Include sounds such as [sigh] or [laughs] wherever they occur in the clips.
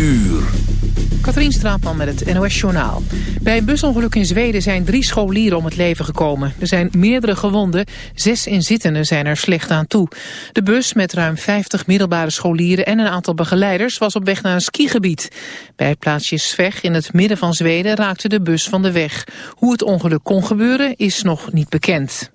uur. Katrien Straatman met het NOS-journaal. Bij een busongeluk in Zweden zijn drie scholieren om het leven gekomen. Er zijn meerdere gewonden, zes inzittenden zijn er slecht aan toe. De bus met ruim 50 middelbare scholieren en een aantal begeleiders was op weg naar een skigebied. Bij het plaatsje Sveg in het midden van Zweden raakte de bus van de weg. Hoe het ongeluk kon gebeuren is nog niet bekend.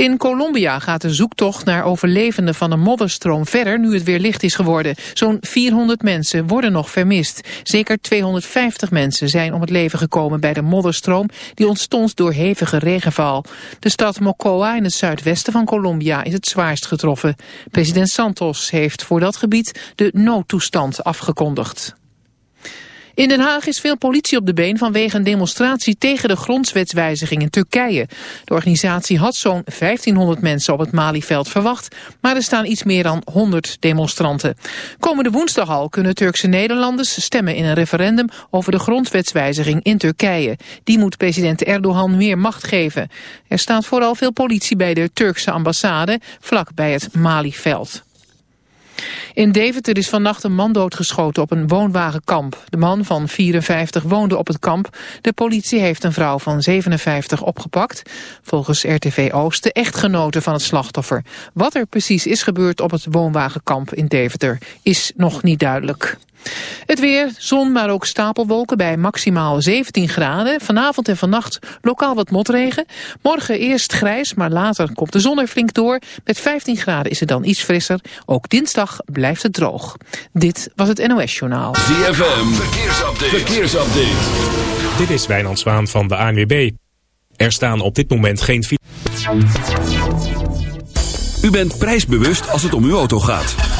In Colombia gaat de zoektocht naar overlevenden van een modderstroom verder nu het weer licht is geworden. Zo'n 400 mensen worden nog vermist. Zeker 250 mensen zijn om het leven gekomen bij de modderstroom die ontstond door hevige regenval. De stad Mocoa in het zuidwesten van Colombia is het zwaarst getroffen. President Santos heeft voor dat gebied de noodtoestand afgekondigd. In Den Haag is veel politie op de been vanwege een demonstratie tegen de grondwetswijziging in Turkije. De organisatie had zo'n 1500 mensen op het Malieveld verwacht, maar er staan iets meer dan 100 demonstranten. Komende woensdag al kunnen Turkse Nederlanders stemmen in een referendum over de grondwetswijziging in Turkije. Die moet president Erdogan meer macht geven. Er staat vooral veel politie bij de Turkse ambassade, vlak bij het Malieveld. In Deventer is vannacht een man doodgeschoten op een woonwagenkamp. De man van 54 woonde op het kamp. De politie heeft een vrouw van 57 opgepakt. Volgens RTV Oost de echtgenote van het slachtoffer. Wat er precies is gebeurd op het woonwagenkamp in Deventer is nog niet duidelijk. Het weer, zon, maar ook stapelwolken bij maximaal 17 graden. Vanavond en vannacht lokaal wat motregen. Morgen eerst grijs, maar later komt de zon er flink door. Met 15 graden is het dan iets frisser. Ook dinsdag blijft het droog. Dit was het NOS Journaal. ZFM, verkeersupdate. verkeersupdate. Dit is Wijnand Zwaan van de ANWB. Er staan op dit moment geen... U bent prijsbewust als het om uw auto gaat.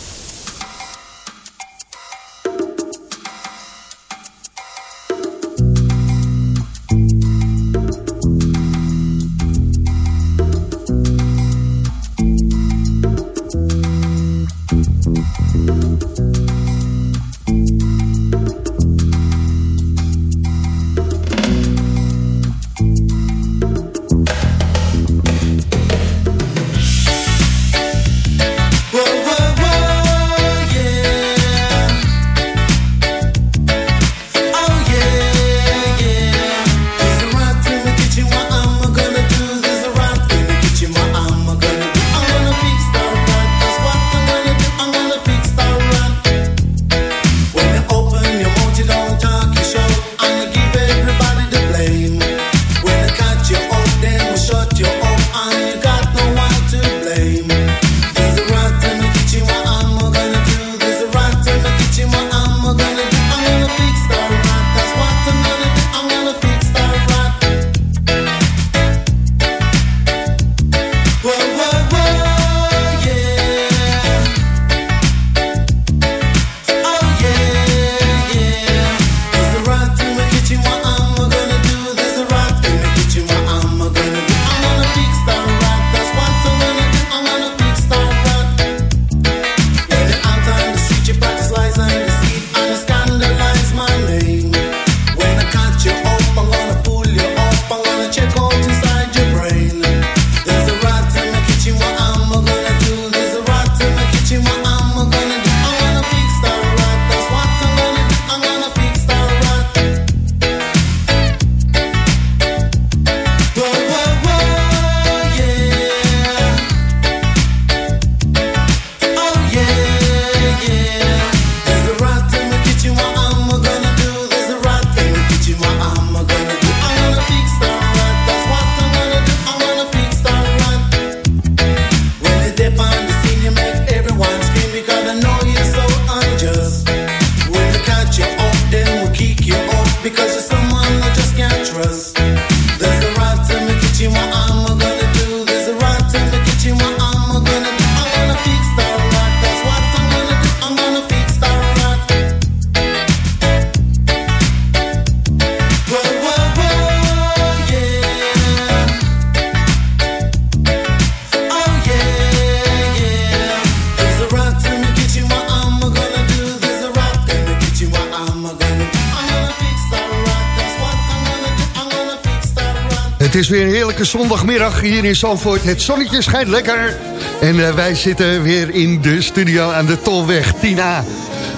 Heerlijke zondagmiddag hier in Zandvoort. Het zonnetje schijnt lekker. En uh, wij zitten weer in de studio aan de Tolweg 10A.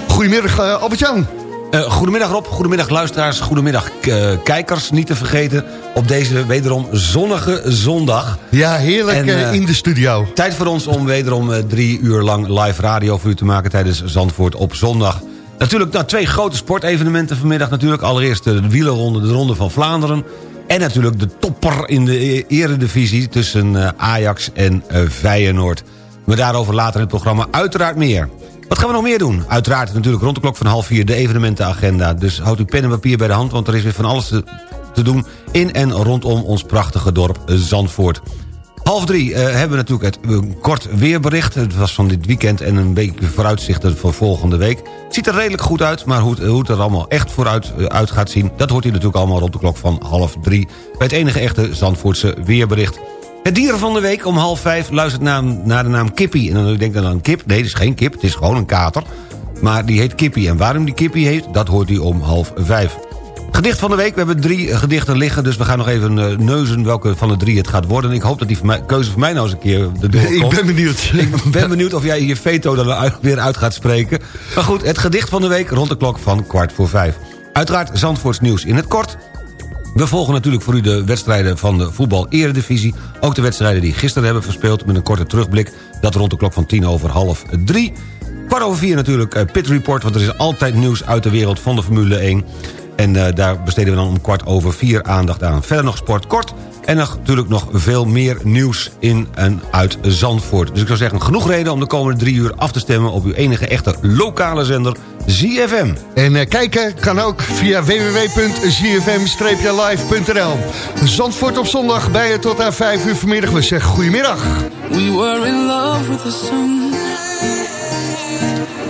Goedemiddag uh, Albert-Jan. Uh, goedemiddag Rob, goedemiddag luisteraars, goedemiddag kijkers. Niet te vergeten op deze wederom zonnige zondag. Ja, heerlijk en, in de studio. Tijd voor ons om wederom drie uur lang live radio voor u te maken tijdens Zandvoort op zondag. Natuurlijk nou, twee grote sportevenementen vanmiddag. Natuurlijk allereerst de wielerronde, de Ronde van Vlaanderen. En natuurlijk de topper in de e- eredivisie tussen eh, Ajax en uh, Feyenoord. Maar daarover later in het programma uiteraard meer. Wat gaan we nog meer doen? Uiteraard natuurlijk rond de klok van half vier de evenementenagenda. Dus houd uw pen en papier bij de hand, want er is weer van alles te, te doen... in en rondom ons prachtige dorp Zandvoort. Half drie uh, hebben we natuurlijk het een kort weerbericht. Het was van dit weekend en een beetje vooruitzichten voor volgende week. Het ziet er redelijk goed uit, maar hoe, hoe het er allemaal echt vooruit uh, uit gaat zien... dat hoort u natuurlijk allemaal rond de klok van half drie... bij het enige echte Zandvoortse weerbericht. Het dieren van de week om half vijf luistert naar, de naam Kippie. En dan denkt dan aan kip. Nee, het is geen kip, het is gewoon een kater. Maar die heet Kippie. En waarom die Kippie heet, dat hoort u om half vijf. Gedicht van de week. We hebben drie gedichten liggen, dus we gaan nog even uh, neuzen welke van de drie het gaat worden. Ik hoop dat die van mij, keuze voor mij nou eens een keer de deur [laughs] komt. Ik ben benieuwd. [laughs] Ik ben benieuwd of jij je veto dan weer uit gaat spreken. Maar goed, het gedicht van de week rond de klok van kwart voor vijf. Uiteraard Zandvoorts nieuws in het kort. We volgen natuurlijk voor u de wedstrijden van de voetbal-eredivisie. Ook de wedstrijden die gisteren hebben verspeeld met een korte terugblik. Dat rond de klok van tien over half drie. Kwart over vier natuurlijk uh, Pit Report, want er is altijd nieuws uit de wereld van de Formule 1. En uh, daar besteden we dan om kwart over vier aandacht aan. Verder nog sport kort. En natuurlijk nog veel meer nieuws in en uit Zandvoort. Dus ik zou zeggen, genoeg reden om de komende drie uur af te stemmen... op uw enige echte lokale zender, ZFM. En uh, kijken kan ook via www.zfm-live.nl. Zandvoort op zondag bij je tot aan vijf uur vanmiddag. We zeggen goedemiddag. We were in love with the sun.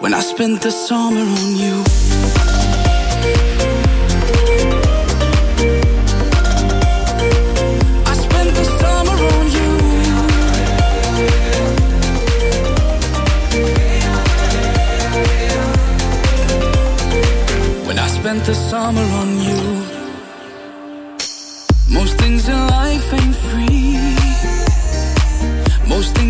when I spent the summer on you. I spent the summer on you. When I spent the summer on you. Most things in life ain't free.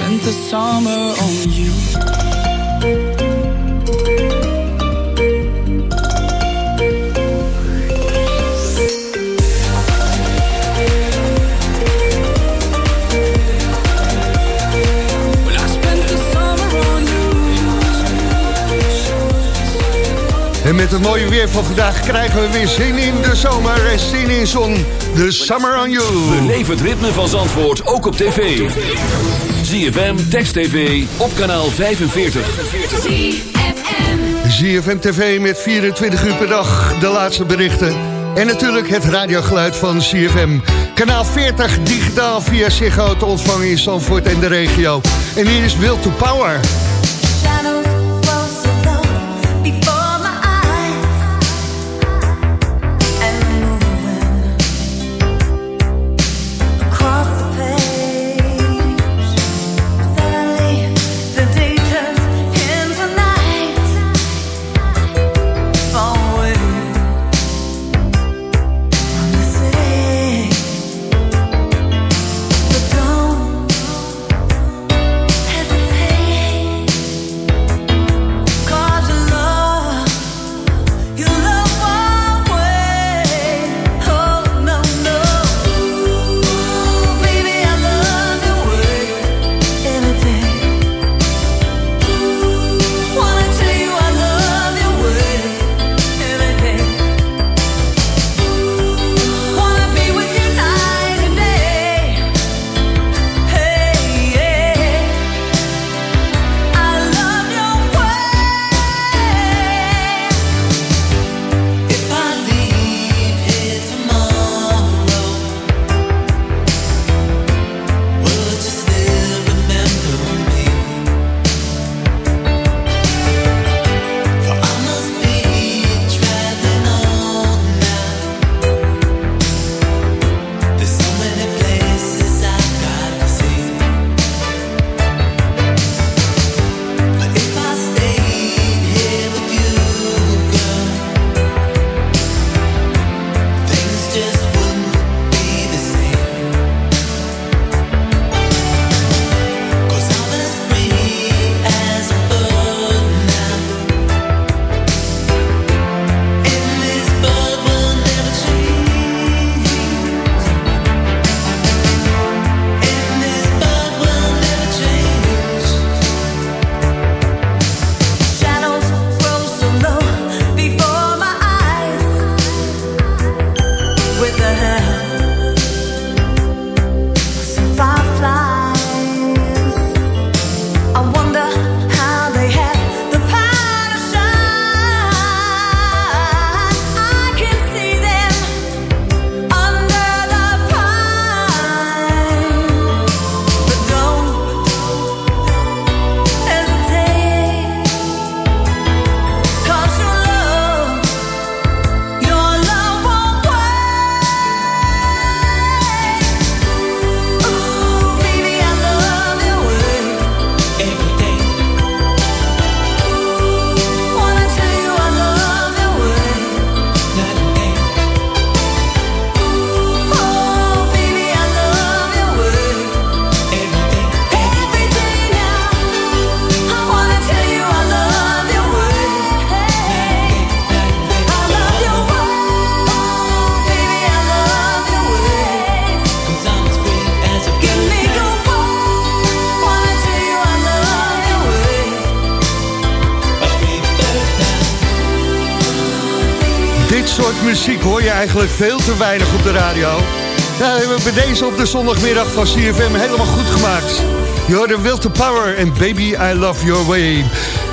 spend the summer on you. En met het mooie weer van vandaag krijgen we weer zin in de zomer en zin in zon. The Summer on You. Beleef het ritme van Zandvoort ook op tv. ZFM, Text TV, op kanaal 45. ZFM TV met 24 uur per dag, de laatste berichten. En natuurlijk het radiogeluid van CFM. Kanaal 40 digitaal via Ziggo te ontvangen in Zandvoort en de regio. En hier is Will to Power. Veel te weinig op de radio. Nou, hebben we deze op de zondagmiddag van CFM helemaal goed gemaakt. Je hoorde Will to Power en Baby I Love Your Way.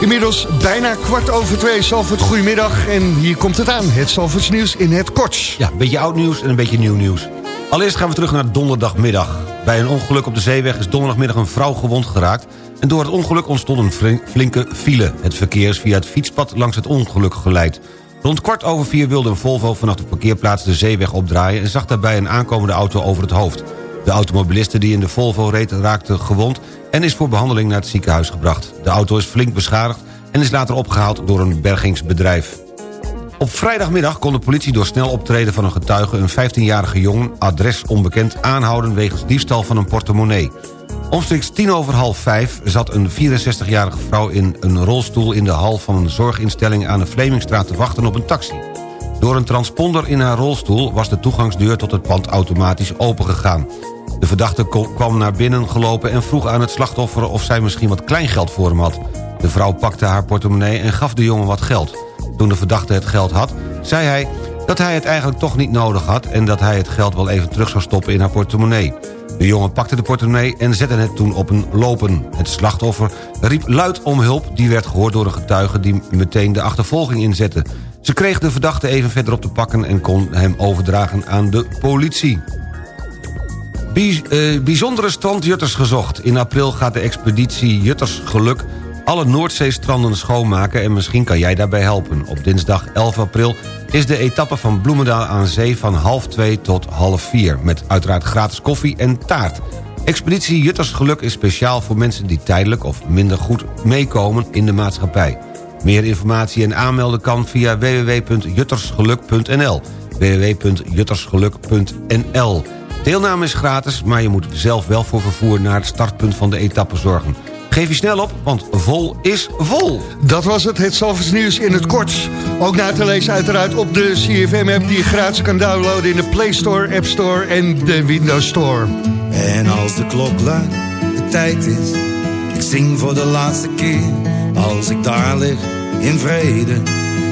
Inmiddels bijna kwart over twee. Salford, goedemiddag. En hier komt het aan. Het Salfords nieuws in het kort. Ja, een beetje oud nieuws en een beetje nieuw nieuws. Allereerst gaan we terug naar donderdagmiddag. Bij een ongeluk op de zeeweg is donderdagmiddag een vrouw gewond geraakt... en door het ongeluk ontstond een flinke file. Het verkeer is via het fietspad langs het ongeluk geleid. Rond kwart over vier wilde een Volvo vanaf de parkeerplaats de zeeweg opdraaien... en zag daarbij een aankomende auto over het hoofd. De automobiliste die in de Volvo reed raakte gewond... en is voor behandeling naar het ziekenhuis gebracht. De auto is flink beschadigd en is later opgehaald door een bergingsbedrijf. Op vrijdagmiddag kon de politie door snel optreden van een getuige... een 15-jarige jongen, adres onbekend, aanhouden... wegens diefstal van een portemonnee. Omstreeks tien over half vijf zat een 64-jarige vrouw... in een rolstoel in de hal van een zorginstelling aan de Vlemingstraat te wachten op een taxi. Door een transponder in haar rolstoel was de toegangsdeur tot het pand automatisch opengegaan. De verdachte kwam naar binnen gelopen en vroeg aan het slachtoffer... of zij misschien wat kleingeld voor hem had. De vrouw pakte haar portemonnee en gaf de jongen wat geld. Toen de verdachte het geld had, zei hij dat hij het eigenlijk toch niet nodig had... en dat hij het geld wel even terug zou stoppen in haar portemonnee. De jongen pakte de portemonnee en zette het toen op een lopen. Het slachtoffer riep luid om hulp. Die werd gehoord door een getuige die meteen de achtervolging inzette. Ze kreeg de verdachte even verderop te pakken... en kon hem overdragen aan de politie. Eh, bijzondere strandjutters gezocht. In april gaat de expeditie Jutters Geluk alle Noordzeestranden schoonmaken... en misschien kan jij daarbij helpen. Op dinsdag 11 april is de etappe van Bloemendaal aan zee... van half 2 tot half 4, met uiteraard gratis koffie en taart. Expeditie Jutters Geluk is speciaal voor mensen die tijdelijk... of minder goed meekomen in de maatschappij. Meer informatie en aanmelden kan via www.juttersgeluk.nl www.juttersgeluk.nl Deelname is gratis, maar je moet zelf wel voor vervoer... naar het startpunt van de etappe zorgen. Geef je snel op, want vol is vol. Dat was het, het Zalvers nieuws in het kort. Ook na te lezen uiteraard op de CFM-app... die je gratis kan downloaden in de Play Store, App Store en de Windows Store. En als de klok luidt, de tijd is... ik zing voor de laatste keer. Als ik daar lig, in vrede,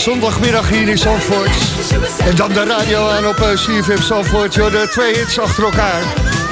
Zondagmiddag hier in Zandvoort. En dan de radio aan op eh, CFM Zandvoort. Joh, de twee hits achter elkaar.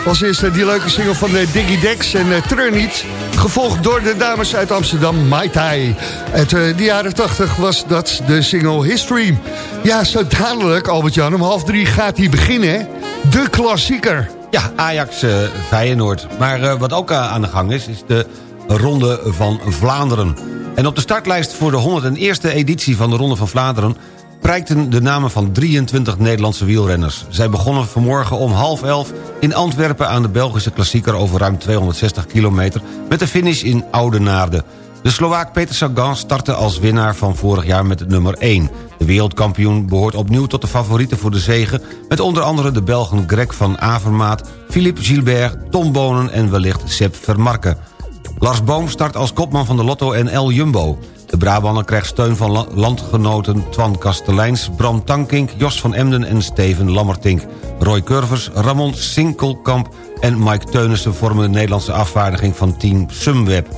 Als eerste die leuke single van de Diggy Dex en uh, Treur niet. Gevolgd door de dames uit Amsterdam, Mai Tai. Uit eh, de jaren 80 was dat de single History. Ja, zo dadelijk, Albert-Jan, om half drie gaat hij beginnen. De klassieker. Ja, Ajax eh, Feyenoord. Maar eh, wat ook eh, aan de gang is, is de Ronde van Vlaanderen. En op de startlijst voor de 101e editie van de Ronde van Vlaanderen... prijkten de namen van 23 Nederlandse wielrenners. Zij begonnen vanmorgen om half elf in Antwerpen... aan de Belgische klassieker over ruim 260 kilometer... met de finish in Oudenaarde. De Slovaak Peter Sagan startte als winnaar van vorig jaar met nummer 1. De wereldkampioen behoort opnieuw tot de favorieten voor de zegen... met onder andere de Belgen Greg van Avermaat, Philippe Gilbert, Tom Bonen en wellicht Sepp Vermarken. Lars Boom start als kopman van de Lotto en El Jumbo. De Brabander krijgt steun van la- landgenoten Twan Kasteleins, Bram Tankink, Jos van Emden en Steven Lammertink. Roy Curvers, Ramon Sinkelkamp en Mike Teunissen vormen de Nederlandse afvaardiging van team Sumweb.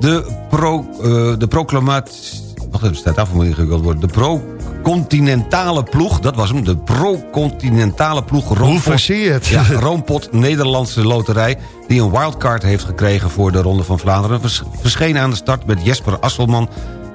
De, pro, eh, de proclamatie... Wacht even, staat af, moet ingewikkeld worden. De pro-continentale ploeg. Dat was hem, de pro-continentale ploeg. Hoe Roompot- verzie je het? Ja, Roompot Nederlandse Loterij... die een wildcard heeft gekregen voor de Ronde van Vlaanderen... vers- verscheen aan de start met Jesper Asselman...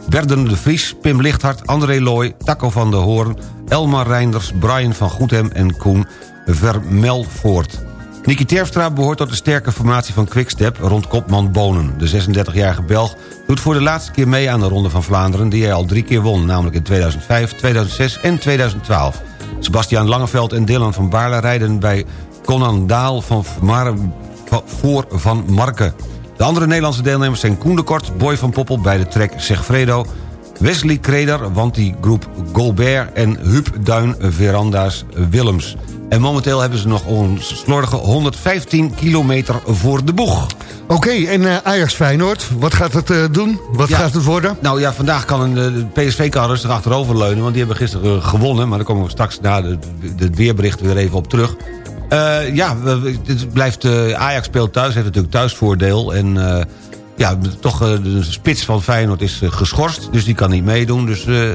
Berden de Vries, Pim Lichthart, André Looy, Taco van der Hoorn... Elmar Reinders, Brian van Goethem en Koen Vermelvoort. Nicky Terpstra behoort tot de sterke formatie van Quickstep... rond kopman Bonen. De 36-jarige Belg doet voor de laatste keer mee aan de Ronde van Vlaanderen... die hij al drie keer won, namelijk in 2005, 2006 en 2012. Sebastian Langeveld en Dylan van Baarle rijden bij Conan Daal van- voor Van Marken. De andere Nederlandse deelnemers zijn Koen de Kort, Boy van Poppel bij de trek Segfredo... Wesley Kreder, Wanty Groep Golbert en Huub Duin Veranda's Willems. En momenteel hebben ze nog een slordige 115 kilometer voor de boeg. Oké, en eh, Ajax Feyenoord, wat gaat het eh, doen? Wat Ja. gaat het worden? Nou ja, vandaag kan een eh, de PSV kan rustig achteroverleunen... want die hebben gisteren gewonnen... maar daar komen we straks na het weerbericht weer even op terug. Ja, het blijft, Ajax speelt thuis, heeft natuurlijk thuisvoordeel... en ja, toch eh, de spits van Feyenoord is eh, geschorst... dus die kan niet meedoen, dus... eh,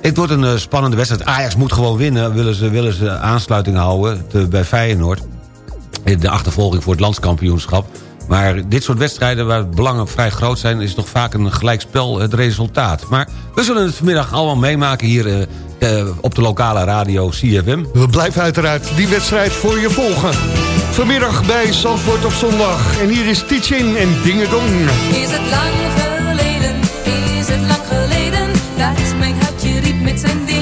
het wordt een spannende wedstrijd. Ajax moet gewoon winnen, willen ze, willen ze aansluiting houden bij Feyenoord. De achtervolging voor het landskampioenschap. Maar dit soort wedstrijden waar belangen vrij groot zijn... is toch vaak een gelijkspel het resultaat. Maar we zullen het vanmiddag allemaal meemaken hier op de lokale radio CFM. We blijven uiteraard die wedstrijd voor je volgen. Vanmiddag bij Zandvoort op zondag. En hier is Teaching en Dingedong. Is het lang geleden, is het lang geleden, dat mijn hartje riep met zijn ding,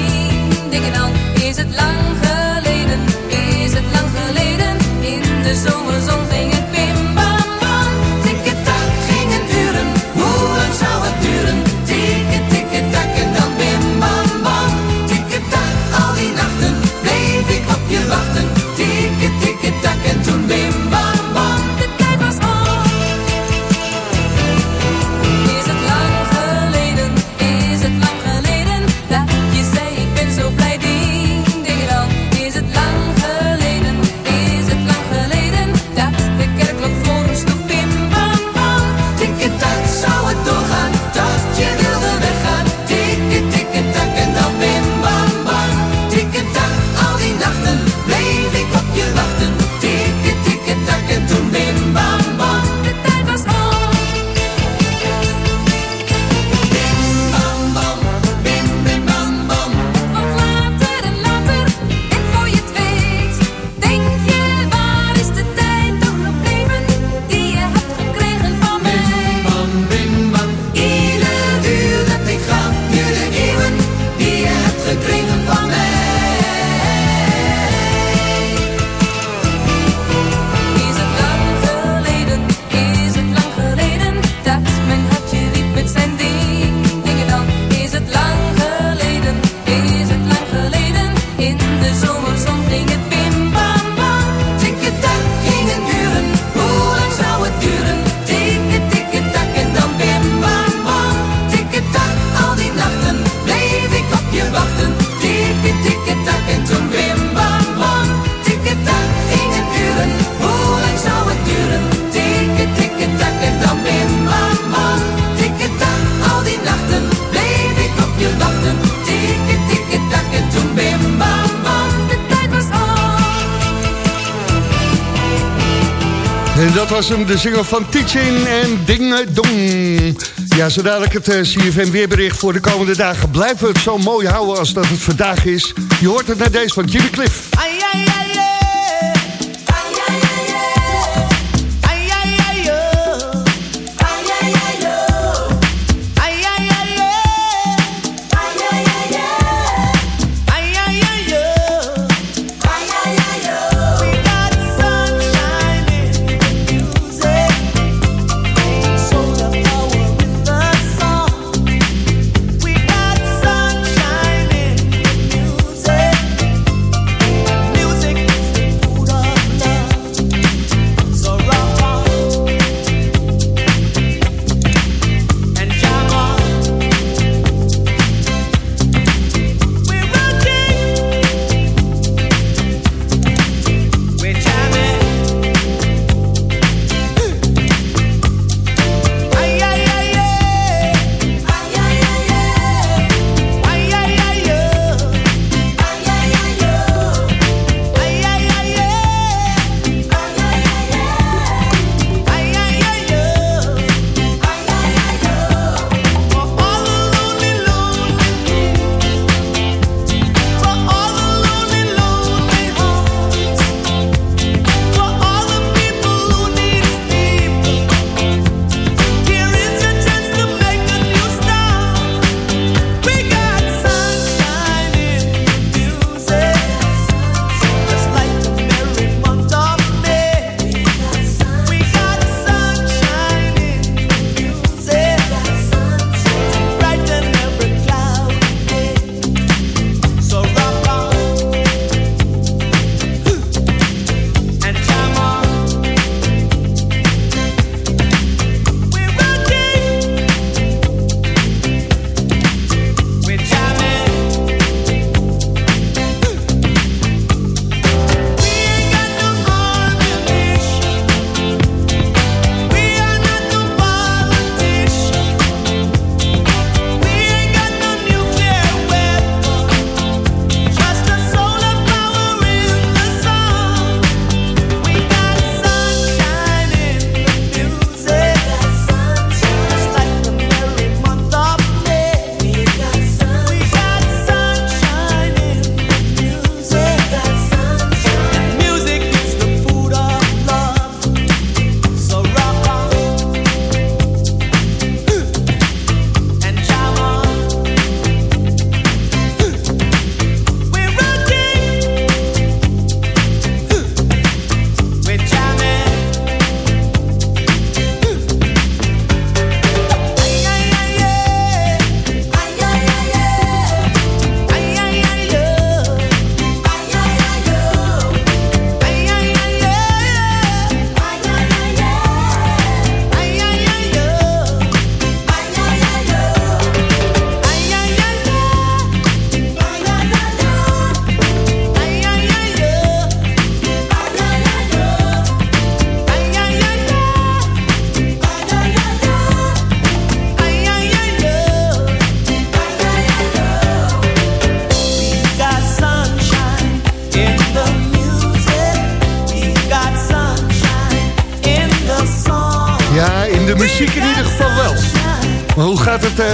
dat was hem, de zinger van Teaching en Dingedong. Ja, zo dadelijk het eh, CFM weerbericht voor de komende dagen. Blijven we het zo mooi houden als dat het vandaag is. Je hoort het naar deze van Jimmy Cliff. Ay, ay, ay,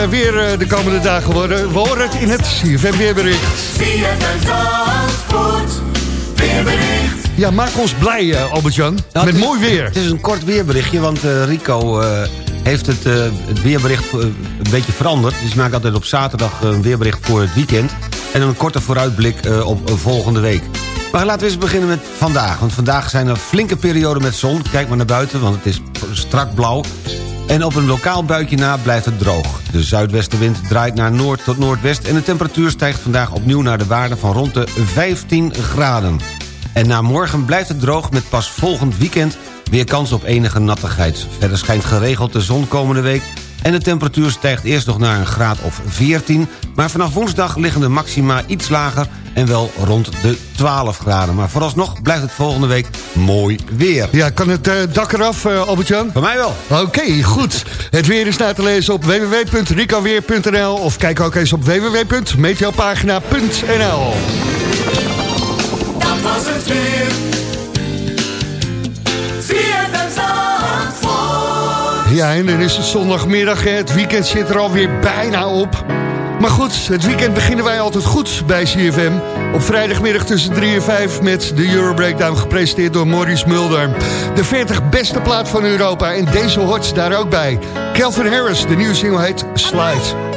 weer eh, de komende dagen worden? We horen het in het CFM weerbericht. Ja, maak ons blij, eh, Albert-Jan. Nou, Met is- mooi weer. Het is een kort weerberichtje, want eh, Rico eh, heeft het, eh, het weerbericht eh, een beetje veranderd. Dus maakt altijd op zaterdag een weerbericht voor het weekend. En een korte vooruitblik eh, op eh, volgende week. Maar laten we eens beginnen met vandaag. Want vandaag zijn er flinke perioden met zon. Kijk maar naar buiten, want het is strak blauw. En op een lokaal buitje na blijft het droog. De zuidwestenwind draait naar noord tot noordwest... en de temperatuur stijgt vandaag opnieuw naar de waarde van rond de 15 graden. En na morgen blijft het droog met pas volgend weekend... weer kans op enige nattigheid. Verder schijnt geregeld de zon komende week... en de temperatuur stijgt eerst nog naar een graad of 14... maar vanaf woensdag liggen de maxima iets lager... en wel rond de 12 graden. Maar vooralsnog blijft het volgende week mooi weer. Ja, kan het eh, dak eraf, eh, Albert-Jan? Voor mij wel. Oké, goed. Het weer is na te lezen op www.ricoweer.nl of kijk ook eens op www.meteopagina.nl Dat was het weer. Ja, en dan is het zondagmiddag. Het weekend zit er alweer bijna op. Maar goed, het weekend beginnen wij altijd goed bij CFM. Op vrijdagmiddag tussen 3 en 5 met de Euro Breakdown gepresenteerd door Maurice Mulder. De 40 beste plaat van Europa en deze hoort daar ook bij. Calvin Harris, de nieuwe single heet Slide.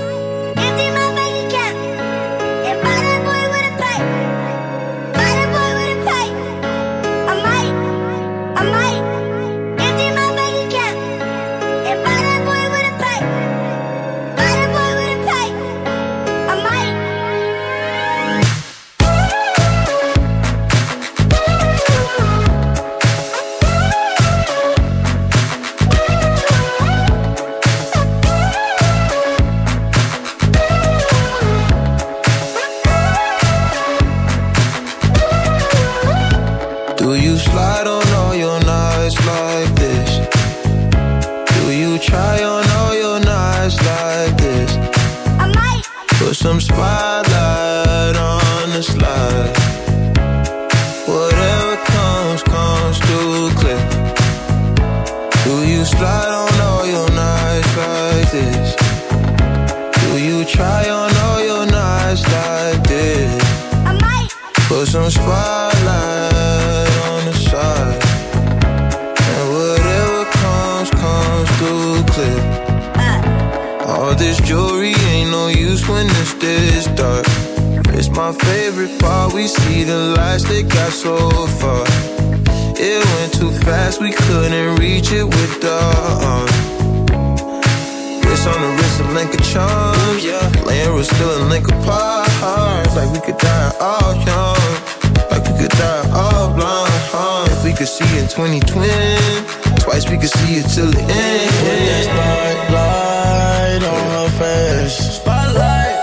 We see the lights that got so far. It went too fast, we couldn't reach it with the uh, arm. Wrist on the wrist, a link of charms, yeah. Laying was still a link apart. Like we could die all young. Like we could die all blind. Huh? If we could see in 2020, twice we could see it till the end. Put that spotlight on her face.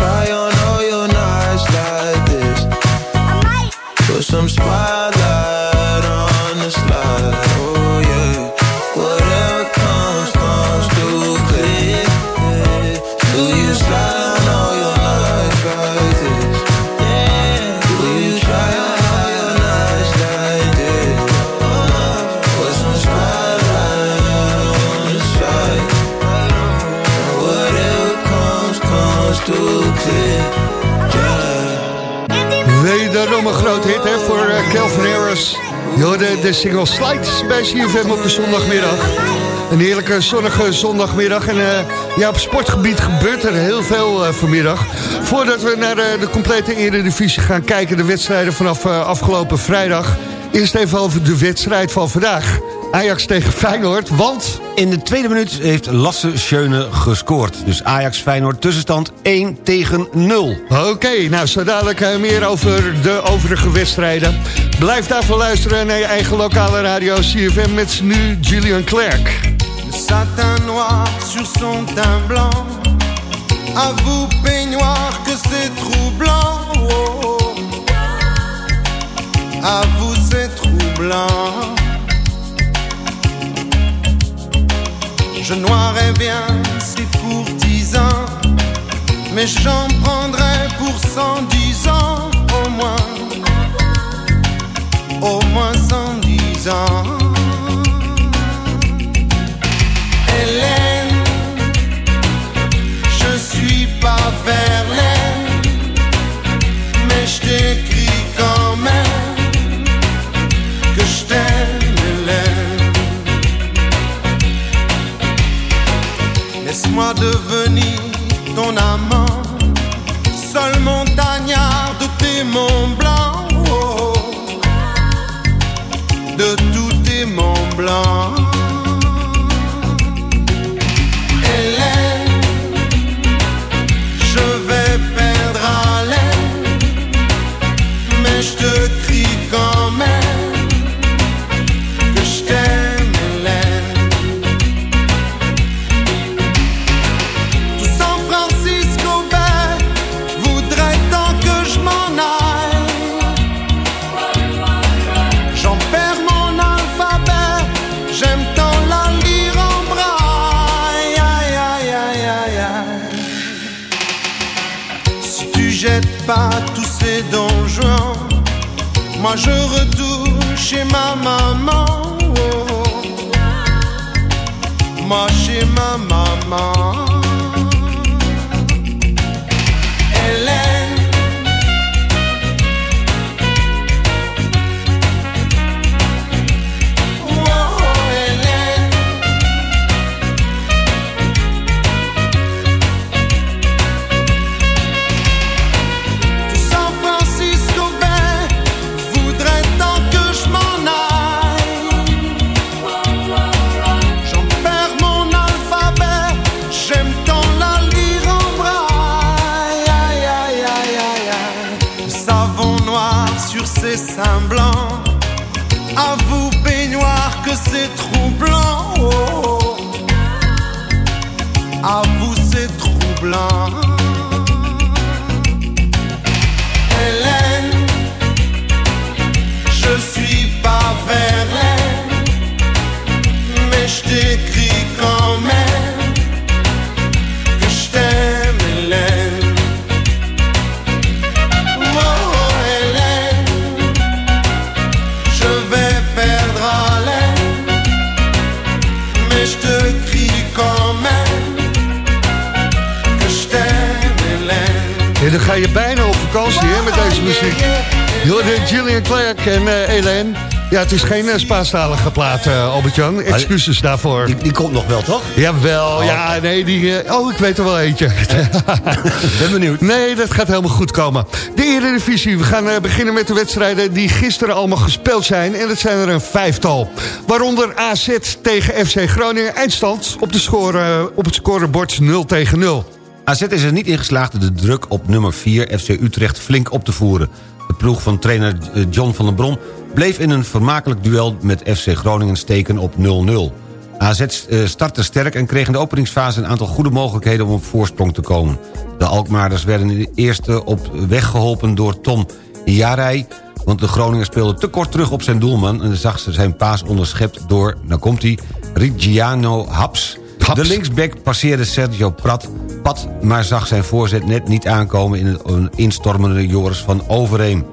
try on all your nights like this? Put some spotlight de single Slides bij CFM op de zondagmiddag. Een heerlijke zonnige zondagmiddag. En eh, ja, op sportgebied gebeurt er heel veel eh, vanmiddag. Voordat we naar eh, de complete Eredivisie gaan kijken... de wedstrijden vanaf afgelopen vrijdag... eerst even over de wedstrijd van vandaag. Ajax tegen Feyenoord, want... In de tweede minuut heeft Lasse Schöne gescoord. Dus Ajax-Feyenoord tussenstand 1 tegen 0. Oké, nou zo dadelijk uh, meer over de overige wedstrijden. Blijf daarvoor luisteren naar je eigen lokale radio CFM met nu Julian Clerk. Le satin noir sur son teint blanc À vous peignoir que c'est troublant oh, oh. À vous c'est troublant Je noirais bien ces courtisans Mais j'en prendrais pour cent dix ans au moins. Au moins cent dix ans. Hélène, je suis pas Verlaine, mais je t'écris quand même que je t'aime, Laisse-moi devenir ton amant, seul montagnard de tes monts blancs, oh, de tous tes monts blancs. Hélène, je vais perdre haleine, mais je te crie quand même retourne chez ma maman. oh. Moi chez ma maman. Muziek. Jorde Julian Clark en uh, Hélène. Ja, het is geen uh, Spaanstalige plaat, uh, Albert-Jan. Excuses daarvoor. Die, die, komt nog wel, toch? Jawel, oh, ja, nee, die... oh, ik weet er wel eentje. [laughs] ben benieuwd. Nee, dat gaat helemaal goed komen. De Eredivisie, we gaan beginnen met de wedstrijden... die gisteren allemaal gespeeld zijn. En dat zijn er een vijftal. Waaronder AZ tegen FC Groningen. Eindstand op, de score, op het scorebord 0 tegen 0. AZ is er niet in geslaagd de druk op nummer 4 FC Utrecht flink op te voeren. De ploeg van trainer John van der Brom bleef in een vermakelijk duel met FC Groningen steken op 0-0. AZ startte sterk en kreeg in de openingsfase een aantal goede mogelijkheden om op voorsprong te komen. De Alkmaarders werden in de eerste op weg geholpen door Tom Jarij... want de Groningen speelde te kort terug op zijn doelman... en zag ze zijn paas onderschept door, nou komt hij, Rigiano Haps... De linksback passeerde Sergio Prat, pad, maar zag zijn voorzet net niet aankomen... in een instormende Joris van Overeem.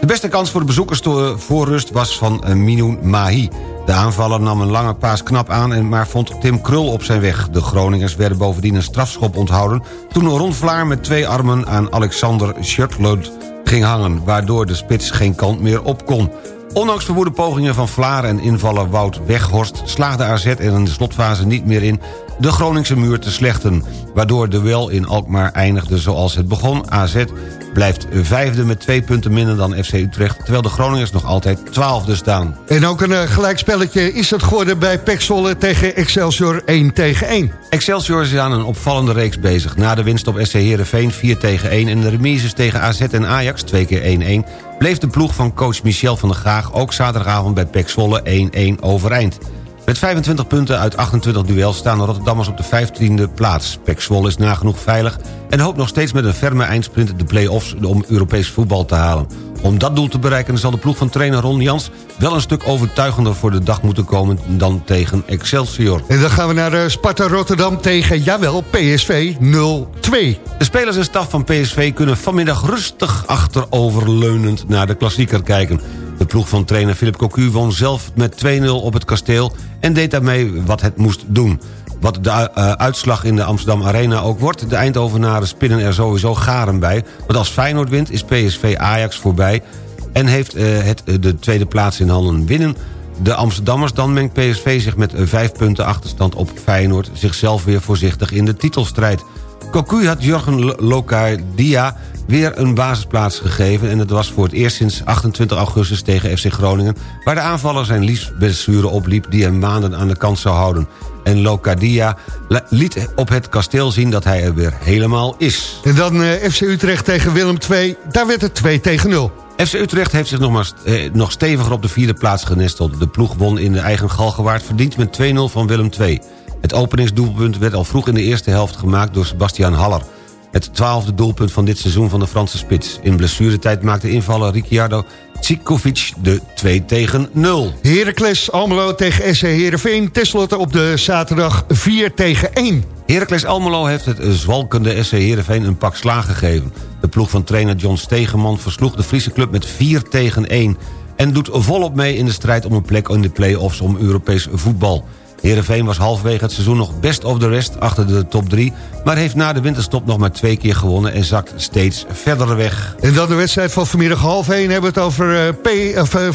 De beste kans voor de bezoekers voor rust was van Minoun Mahi. De aanvaller nam een lange paas knap aan... maar vond Tim Krul op zijn weg. De Groningers werden bovendien een strafschop onthouden... toen Ron Vlaar met twee armen aan Alexander Schurtlood ging hangen... waardoor de spits geen kant meer op kon. Ondanks verwoede pogingen van Vlaar en invaller Wout Weghorst... slaagde AZ er in de slotfase niet meer in de Groningse muur te slechten... waardoor de wel in Alkmaar eindigde zoals het begon. AZ blijft vijfde met twee punten minder dan FC Utrecht... terwijl de Groningers nog altijd twaalfde staan. En ook een eh, gelijkspelletje is het geworden bij Pek Zwolle tegen Excelsior 1 tegen 1. Excelsior is aan een opvallende reeks bezig. Na de winst op SC Heerenveen 4 tegen 1... en de remises tegen AZ en Ajax 2 keer 1-1... bleef de ploeg van coach Michel van der Graag... ook zaterdagavond bij Pek Zwolle 1-1 overeind. Met 25 punten uit 28 duels staan de Rotterdammers op de 15e plaats. Pek Zwolle is nagenoeg veilig en hoopt nog steeds met een ferme eindsprint... de play-offs om Europees voetbal te halen. Om dat doel te bereiken zal de ploeg van trainer Ron Jans... wel een stuk overtuigender voor de dag moeten komen dan tegen Excelsior. En dan gaan we naar eh, Sparta Rotterdam tegen, jawel, PSV 0-2. De spelers en staf van PSV kunnen vanmiddag rustig achteroverleunend naar de klassieker kijken. De ploeg van trainer Philip Cocu won zelf met 2-0 op het kasteel... en deed daarmee wat het moest doen. Wat de uh, uitslag in de Amsterdam Arena ook wordt... de Eindhovenaren spinnen er sowieso garen bij. Want als Feyenoord wint is PSV Ajax voorbij... en heeft uh, het de tweede plaats in handen winnen... De Amsterdammers dan mengt PSV zich met vijf punten achterstand op Feyenoord... zichzelf weer voorzichtig in de titelstrijd. Cocu had Jorgen Locadia weer een basisplaats gegeven... en het was voor het eerst sinds 28 augustus tegen FC Groningen... waar de aanvaller zijn liefstblessure opliep... die hem maanden aan de kant zou houden. En Locadia liet op het kasteel zien dat hij er weer helemaal is. En dan uh, FC Utrecht tegen Willem II, daar werd het 2 tegen 0. FC Utrecht heeft zich nog, maar, eh, nog steviger op de vierde plaats genesteld. De ploeg won in de eigen Galgenwaard verdiend met 2-0 van Willem II. Het openingsdoelpunt werd al vroeg in de eerste helft gemaakt door Sebastian Haller. Het twaalfde doelpunt van dit seizoen van de Franse spits. In blessuretijd maakte invaller Ricciardo Tsikovic de 2 tegen 0. Heracles Almelo tegen SC Heerenveen. Tenslotte op de zaterdag 4 tegen 1. Heracles Almelo heeft het zwalkende SC Heerenveen een pak slaag gegeven. De ploeg van trainer John Stegeman versloeg de Friese club met 4 tegen 1... en doet volop mee in de strijd om een plek in de play-offs om Europees voetbal. Heerenveen was halverwege het seizoen nog best of the rest achter de top 3... maar heeft na de winterstop nog maar twee keer gewonnen... en zakt steeds verder weg. En dan de wedstrijd van vanmiddag half 1 hebben we het over uh, P, of, uh,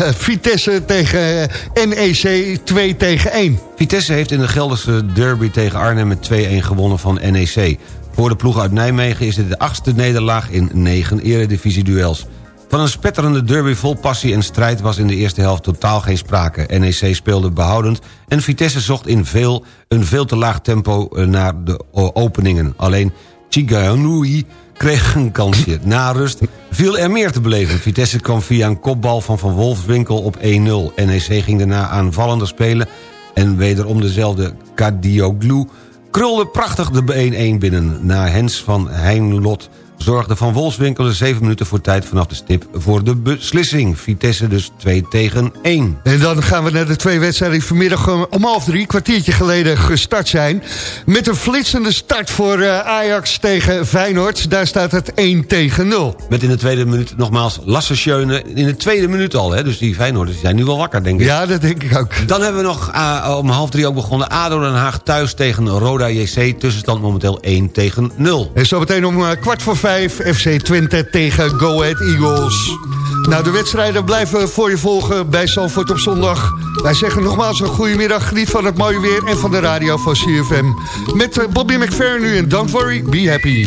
[laughs] Vitesse tegen uh, NEC 2 tegen 1. Vitesse heeft in de Gelderse derby tegen Arnhem met 2-1 gewonnen van NEC. Voor de ploeg uit Nijmegen is dit de achtste nederlaag in negen eredivisie-duels. Van een spetterende derby vol passie en strijd was in de eerste helft totaal geen sprake. NEC speelde behoudend en Vitesse zocht in veel, een veel te laag tempo naar de openingen. Alleen Chigayanui kreeg een kansje. Na rust viel er meer te beleven. Vitesse kwam via een kopbal van Van Wolfswinkel op 1-0. NEC ging daarna aanvallender spelen en wederom dezelfde Kadioglu krulde prachtig de 1-1 binnen. Na Hens van Heinlot zorgde Van Wolfswinkel er 7 minuten voor tijd vanaf de stip voor de beslissing. Vitesse dus 2 tegen 1. En dan gaan we naar de twee wedstrijden die vanmiddag om half drie, kwartiertje geleden gestart zijn. Met een flitsende start voor uh, Ajax tegen Feyenoord. Daar staat het 1 tegen 0. Met in de tweede minuut nogmaals Lasse Schöne in de tweede minuut al. Hè? Dus die Feyenoorders zijn nu wel wakker, denk ik. Ja, dat denk ik ook. Dan hebben we nog uh, om half drie ook begonnen. ADO Den Haag thuis tegen Roda JC. Tussenstand momenteel 1 tegen 0. En zo meteen om uh, kwart voor vijf 5 FC Twente tegen Go Ahead Eagles. Nou, de wedstrijden blijven voor je volgen bij Zalvoort op zondag. Wij zeggen nogmaals een goede middag. Geniet van het mooie weer en van de radio van CFM. Met Bobby McFerrin nu en Don't Worry, Be Happy.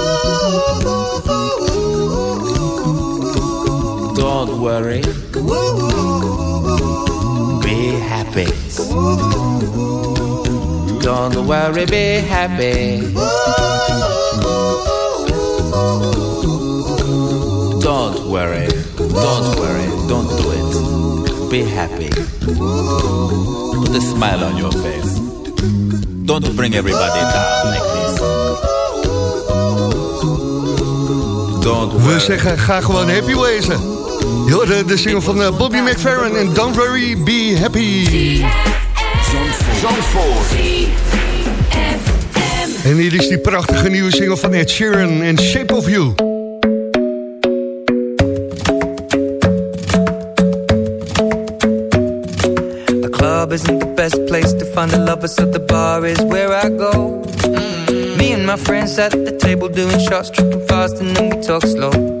worry. Be happy. Don't worry, be happy. Don't worry. Don't worry. Don't do it. Be happy. Put a smile on your face. Don't bring everybody down like this. Don't We zeggen, ga gewoon happy wezen. Je hoorde de single van eh, Bobby McFerrin en Don't Worry, Be Happy. En hier is die prachtige nieuwe single van Ed Sheeran en Shape of You. The club isn't the best place to find the lovers, so the bar is where I go. Me and my friends at the table doing shots, tripping fast, and then we talk slow.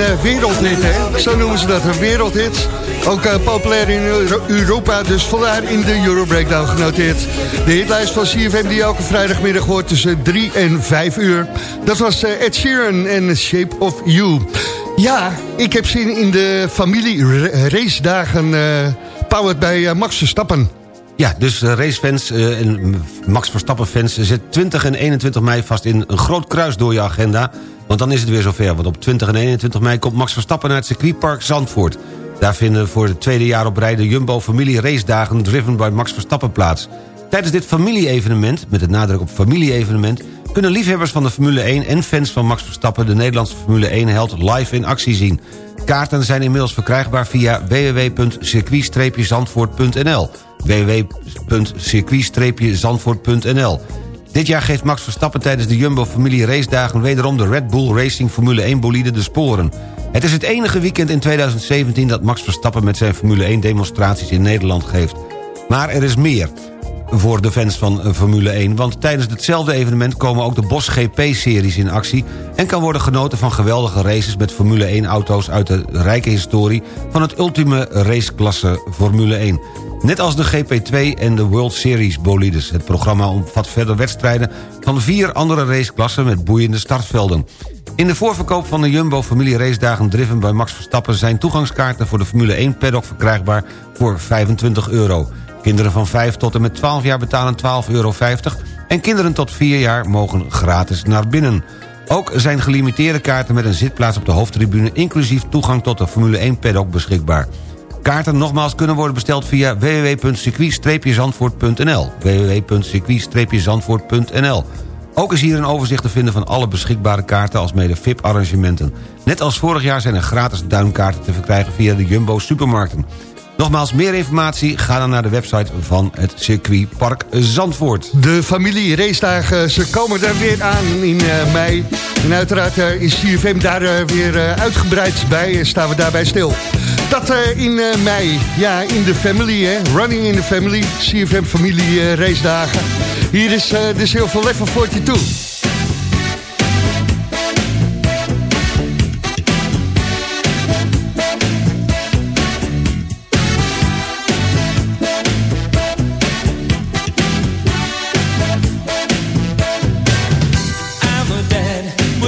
Een eh, wereldhit, hè? Zo noemen ze dat, een wereldhit. Ook eh, populair in Euro- Europa, dus vandaar in de Euro Breakdown genoteerd. De hitlijst van CFM die elke vrijdagmiddag hoort tussen 3 en 5 uur. Dat was eh, Ed Sheeran en Shape of You. Ja, ik heb zin in de familie ra- racedagen eh powered bij Max Verstappen. Ja, dus eh, racefans eh, en Max Verstappen-fans... zet 20 en 21 mei vast in een groot kruis door je agenda. Want dan is het weer zover. Want op 20 en 21 mei komt Max Verstappen naar het circuitpark Zandvoort. Daar vinden voor het tweede jaar op rij de Jumbo Familie Racedagen... driven by Max Verstappen plaats. Tijdens dit familie-evenement, met de nadruk op familie-evenement... kunnen liefhebbers van de Formule 1 en fans van Max Verstappen... de Nederlandse Formule 1-held live in actie zien. Kaarten zijn inmiddels verkrijgbaar via www.circuit-zandvoort.nl www.circuit-zandvoort.nl Dit jaar geeft Max Verstappen tijdens de Jumbo Familie Racedagen... wederom de Red Bull Racing Formule 1 bolide de sporen. Het is het enige weekend in 2017 dat Max Verstappen... met zijn Formule 1 demonstraties in Nederland geeft. Maar er is meer voor de fans van eh, Formule 1... want tijdens hetzelfde evenement komen ook de Bosch GP-series in actie... en kan worden genoten van geweldige races met Formule 1-auto's... uit de rijke historie van het ultieme raceklasse Formule 1. Net als de GP2 en de World Series bolides. Het programma omvat verder wedstrijden van vier andere raceklassen... met boeiende startvelden. In de voorverkoop van de Jumbo Familie Racedagen driven bij Max Verstappen... zijn toegangskaarten voor de Formule 1 paddock verkrijgbaar voor 25 euro. Kinderen van 5 tot en met 12 jaar betalen 12,50 euro... en kinderen tot 4 jaar mogen gratis naar binnen. Ook zijn gelimiteerde kaarten met een zitplaats op de hoofdtribune... inclusief toegang tot de Formule 1 paddock beschikbaar. Kaarten nogmaals kunnen worden besteld via www.circuit-zandvoort.nl www.circuit-zandvoort.nl Ook is hier een overzicht te vinden van alle beschikbare kaarten... als mede VIP-arrangementen. Net als vorig jaar zijn er gratis duinkaarten te verkrijgen... via de Jumbo supermarkten. Nogmaals, meer informatie, ga dan naar de website van het circuitpark Zandvoort. De familie racedagen, ze komen er weer aan in eh, mei. En uiteraard eh, is CFM daar eh, weer eh, uitgebreid bij staan we daarbij stil. Dat eh, in eh, mei, ja, in de family, hè. Running in the family, CFM familie eh, racedagen. Hier is eh, de Silver Level 42.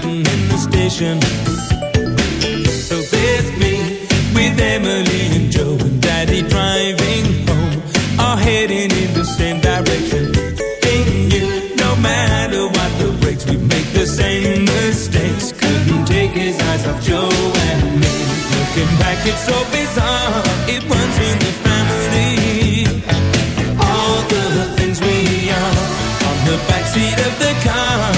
Beaten in the station. So there's me with Emily and Joe and Daddy driving home, all heading in the same direction. He knew no matter what the breaks, we make the same mistakes. Couldn't take his eyes off Joe and me. Looking back, it's so bizarre. It runs in the family. All the things we are on the backseat of the car